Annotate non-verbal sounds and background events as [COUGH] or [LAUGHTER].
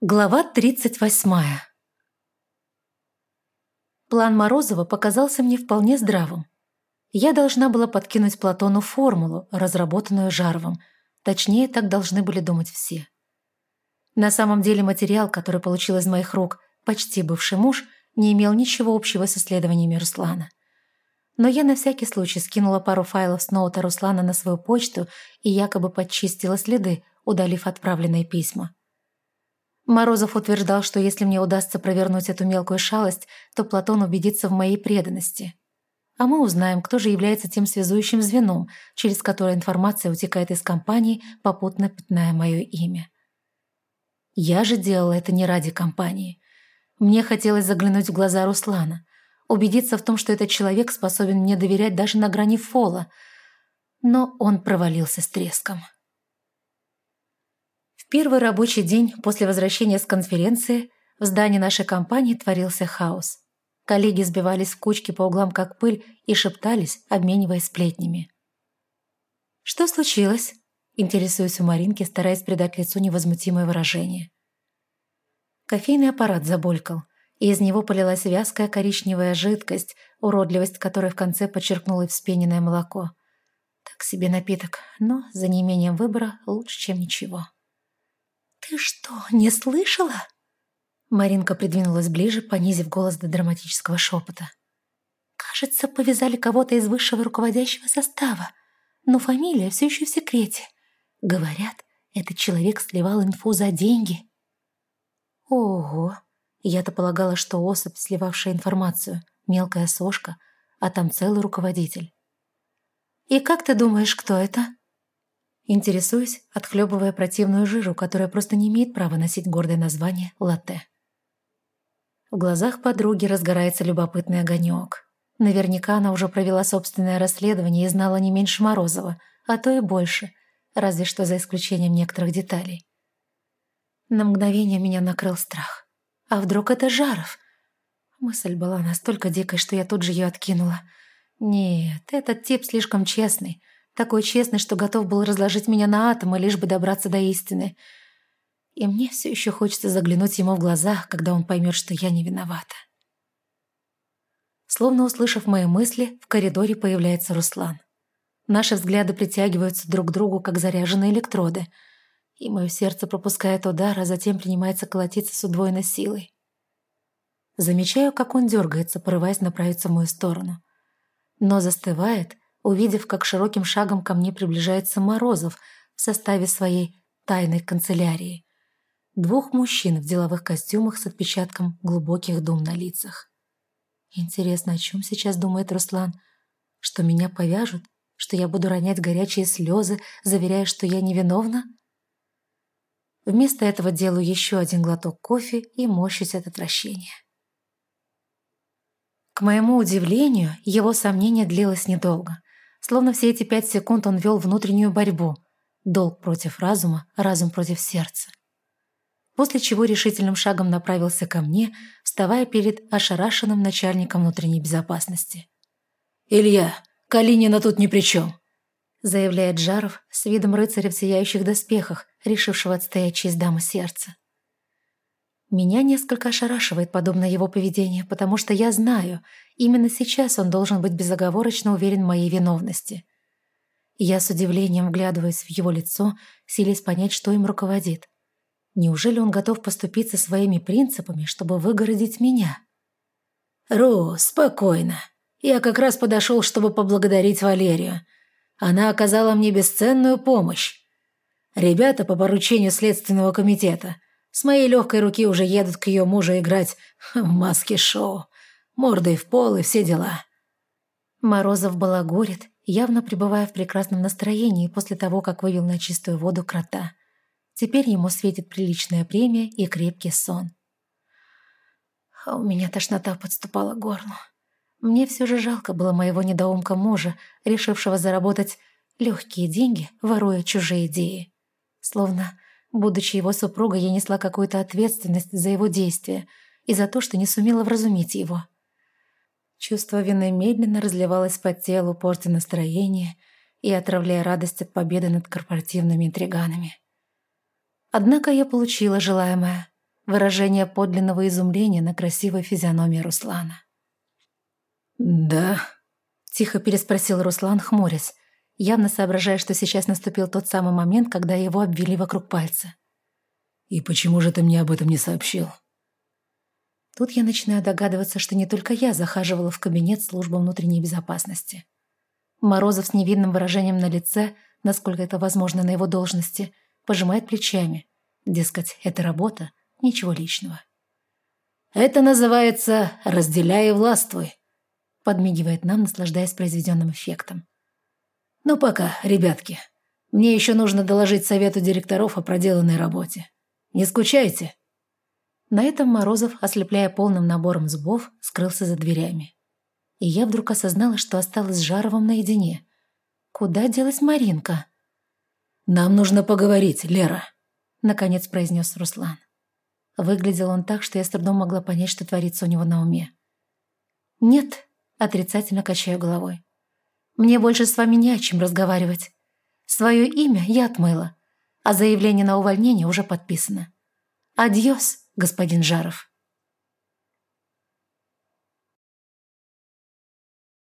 Глава 38 План Морозова показался мне вполне здравым. Я должна была подкинуть Платону формулу, разработанную Жаровым. Точнее, так должны были думать все. На самом деле материал, который получил из моих рук почти бывший муж, не имел ничего общего с исследованиями Руслана. Но я на всякий случай скинула пару файлов с ноута Руслана на свою почту и якобы подчистила следы, удалив отправленные письма. Морозов утверждал, что если мне удастся провернуть эту мелкую шалость, то Платон убедится в моей преданности. А мы узнаем, кто же является тем связующим звеном, через которое информация утекает из компании, попутно пятная мое имя. Я же делала это не ради компании. Мне хотелось заглянуть в глаза Руслана, убедиться в том, что этот человек способен мне доверять даже на грани фола, но он провалился с треском первый рабочий день после возвращения с конференции в здании нашей компании творился хаос. Коллеги сбивались в кучки по углам как пыль и шептались, обмениваясь сплетнями. «Что случилось?» – интересуюсь у Маринки, стараясь придать лицу невозмутимое выражение. Кофейный аппарат забулькал, и из него полилась вязкая коричневая жидкость, уродливость которой в конце подчеркнуло вспененное молоко. Так себе напиток, но за неимением выбора лучше, чем ничего. «Ты что, не слышала?» Маринка придвинулась ближе, понизив голос до драматического шепота. «Кажется, повязали кого-то из высшего руководящего состава, но фамилия все еще в секрете. Говорят, этот человек сливал инфу за деньги». «Ого!» Я-то полагала, что особь, сливавшая информацию, мелкая сошка, а там целый руководитель. «И как ты думаешь, кто это?» Интересуюсь, отхлебывая противную жижу, которая просто не имеет права носить гордое название «латте». В глазах подруги разгорается любопытный огонек. Наверняка она уже провела собственное расследование и знала не меньше Морозова, а то и больше, разве что за исключением некоторых деталей. На мгновение меня накрыл страх. А вдруг это Жаров? Мысль была настолько дикой, что я тут же ее откинула. Нет, этот тип слишком честный — такой честный, что готов был разложить меня на атомы, лишь бы добраться до истины. И мне все еще хочется заглянуть ему в глаза, когда он поймет, что я не виновата. Словно услышав мои мысли, в коридоре появляется Руслан. Наши взгляды притягиваются друг к другу, как заряженные электроды, и мое сердце пропускает удар, а затем принимается колотиться с удвоенной силой. Замечаю, как он дергается, порываясь направиться в мою сторону. Но застывает — увидев, как широким шагом ко мне приближается Морозов в составе своей тайной канцелярии. Двух мужчин в деловых костюмах с отпечатком глубоких дум на лицах. Интересно, о чем сейчас думает Руслан? Что меня повяжут? Что я буду ронять горячие слезы, заверяя, что я невиновна? Вместо этого делаю еще один глоток кофе и морщусь от отвращения. К моему удивлению, его сомнение длилось недолго. Словно все эти пять секунд он вел внутреннюю борьбу. Долг против разума, разум против сердца. После чего решительным шагом направился ко мне, вставая перед ошарашенным начальником внутренней безопасности. «Илья, Калинина тут ни при чем», заявляет Жаров с видом рыцаря в сияющих доспехах, решившего отстоять честь дамы сердца. Меня несколько ошарашивает подобное его поведение, потому что я знаю, именно сейчас он должен быть безоговорочно уверен в моей виновности. Я с удивлением вглядываюсь в его лицо, силясь понять, что им руководит. Неужели он готов поступиться своими принципами, чтобы выгородить меня? «Ру, спокойно. Я как раз подошел, чтобы поблагодарить Валерию. Она оказала мне бесценную помощь. Ребята по поручению Следственного комитета – с моей легкой руки уже едут к ее мужу играть [LAUGHS] в маски-шоу. Мордой в пол и все дела. Морозов балагурит, явно пребывая в прекрасном настроении после того, как вывел на чистую воду крота. Теперь ему светит приличная премия и крепкий сон. А у меня тошнота подступала к горлу. Мне все же жалко было моего недоумка мужа, решившего заработать легкие деньги, воруя чужие идеи. Словно Будучи его супругой, я несла какую-то ответственность за его действия и за то, что не сумела вразумить его. Чувство вины медленно разливалось по телу, портя настроение и отравляя радость от победы над корпоративными интриганами. Однако я получила желаемое. выражение подлинного изумления на красивой физиономии Руслана. «Да?» – тихо переспросил Руслан, хмурясь, явно соображая, что сейчас наступил тот самый момент, когда его обвели вокруг пальца. «И почему же ты мне об этом не сообщил?» Тут я начинаю догадываться, что не только я захаживала в кабинет службы внутренней безопасности. Морозов с невинным выражением на лице, насколько это возможно на его должности, пожимает плечами. Дескать, это работа, ничего личного. «Это называется «разделяй и властвуй», подмигивает нам, наслаждаясь произведенным эффектом. «Ну пока, ребятки. Мне еще нужно доложить совету директоров о проделанной работе. Не скучайте?» На этом Морозов, ослепляя полным набором зубов, скрылся за дверями. И я вдруг осознала, что осталась с Жаровым наедине. Куда делась Маринка? «Нам нужно поговорить, Лера», — наконец произнес Руслан. Выглядел он так, что я с трудом могла понять, что творится у него на уме. «Нет», — отрицательно качаю головой. «Мне больше с вами не о чем разговаривать. Свое имя я отмыла, а заявление на увольнение уже подписано. Адьос, господин Жаров».